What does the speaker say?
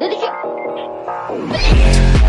Did you?